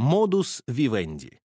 Модус вивенди.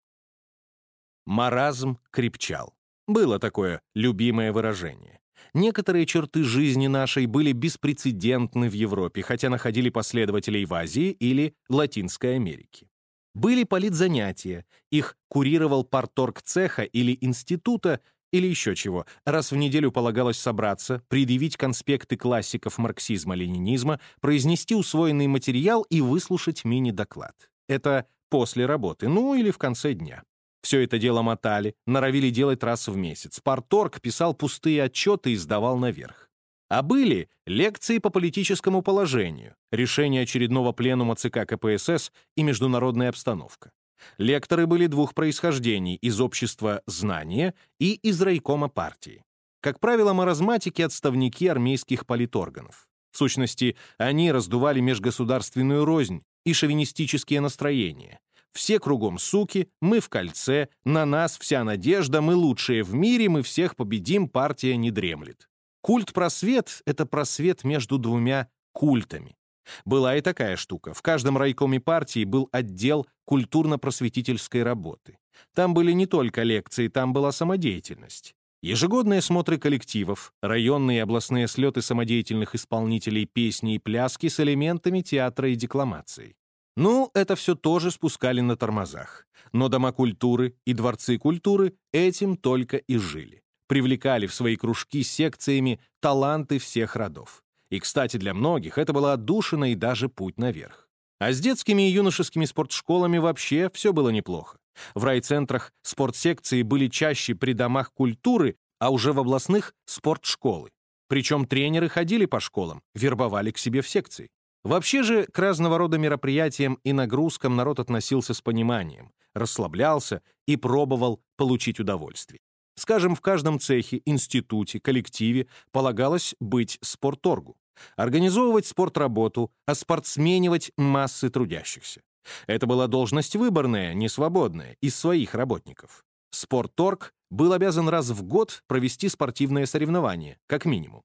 Маразм крепчал. Было такое любимое выражение. Некоторые черты жизни нашей были беспрецедентны в Европе, хотя находили последователей в Азии или Латинской Америке. Были политзанятия, их курировал парторг цеха или института, или еще чего. Раз в неделю полагалось собраться, предъявить конспекты классиков марксизма-ленинизма, произнести усвоенный материал и выслушать мини-доклад. Это после работы, ну или в конце дня. Все это дело мотали, норовили делать раз в месяц. Парторг писал пустые отчеты и сдавал наверх. А были лекции по политическому положению, решение очередного пленума ЦК КПСС и международная обстановка. Лекторы были двух происхождений — из общества знания и из райкома партии. Как правило, маразматики — отставники армейских политорганов. В сущности, они раздували межгосударственную рознь и шовинистические настроения. Все кругом суки, мы в кольце, на нас вся надежда, мы лучшие в мире, мы всех победим, партия не дремлет. Культ-просвет — это просвет между двумя культами. Была и такая штука. В каждом райкоме партии был отдел культурно-просветительской работы. Там были не только лекции, там была самодеятельность. Ежегодные смотры коллективов, районные и областные слеты самодеятельных исполнителей песни и пляски с элементами театра и декламации. Ну, это все тоже спускали на тормозах. Но дома культуры и дворцы культуры этим только и жили. Привлекали в свои кружки секциями таланты всех родов. И, кстати, для многих это была отдушина и даже путь наверх. А с детскими и юношескими спортшколами вообще все было неплохо. В райцентрах спортсекции были чаще при домах культуры, а уже в областных — спортшколы. Причем тренеры ходили по школам, вербовали к себе в секции. Вообще же к разного рода мероприятиям и нагрузкам народ относился с пониманием, расслаблялся и пробовал получить удовольствие. Скажем, в каждом цехе, институте, коллективе полагалось быть спорторгу организовывать спортработу, оспортсменивать массы трудящихся. Это была должность выборная, не свободная, из своих работников. Спортторг был обязан раз в год провести спортивное соревнование, как минимум.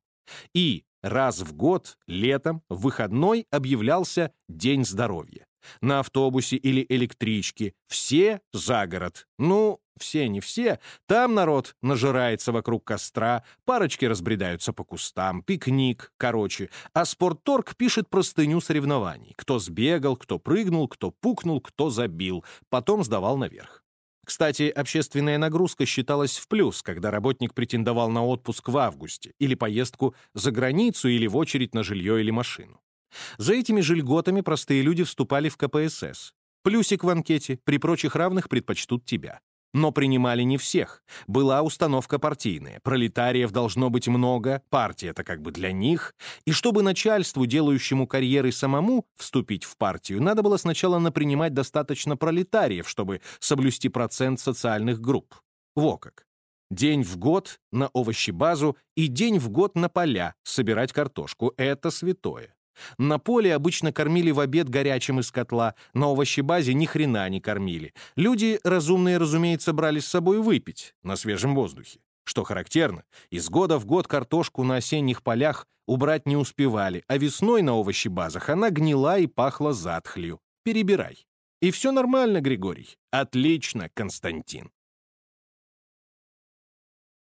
И раз в год, летом, в выходной объявлялся День здоровья. На автобусе или электричке, все за город. Ну, все не все, там народ нажирается вокруг костра, парочки разбредаются по кустам, пикник, короче, а спортторг пишет простыню соревнований. Кто сбегал, кто прыгнул, кто пукнул, кто забил, потом сдавал наверх. Кстати, общественная нагрузка считалась в плюс, когда работник претендовал на отпуск в августе или поездку за границу или в очередь на жилье или машину. За этими же простые люди вступали в КПСС. Плюсик в анкете, при прочих равных предпочтут тебя. Но принимали не всех. Была установка партийная. Пролетариев должно быть много, партия это как бы для них. И чтобы начальству, делающему карьеры самому, вступить в партию, надо было сначала напринимать достаточно пролетариев, чтобы соблюсти процент социальных групп. Во как. День в год на овощебазу и день в год на поля собирать картошку — это святое. На поле обычно кормили в обед горячим из котла, на овощебазе ни хрена не кормили. Люди, разумные, разумеется, брали с собой выпить на свежем воздухе. Что характерно, из года в год картошку на осенних полях убрать не успевали, а весной на овощебазах она гнила и пахла затхлью. Перебирай. И все нормально, Григорий. Отлично, Константин.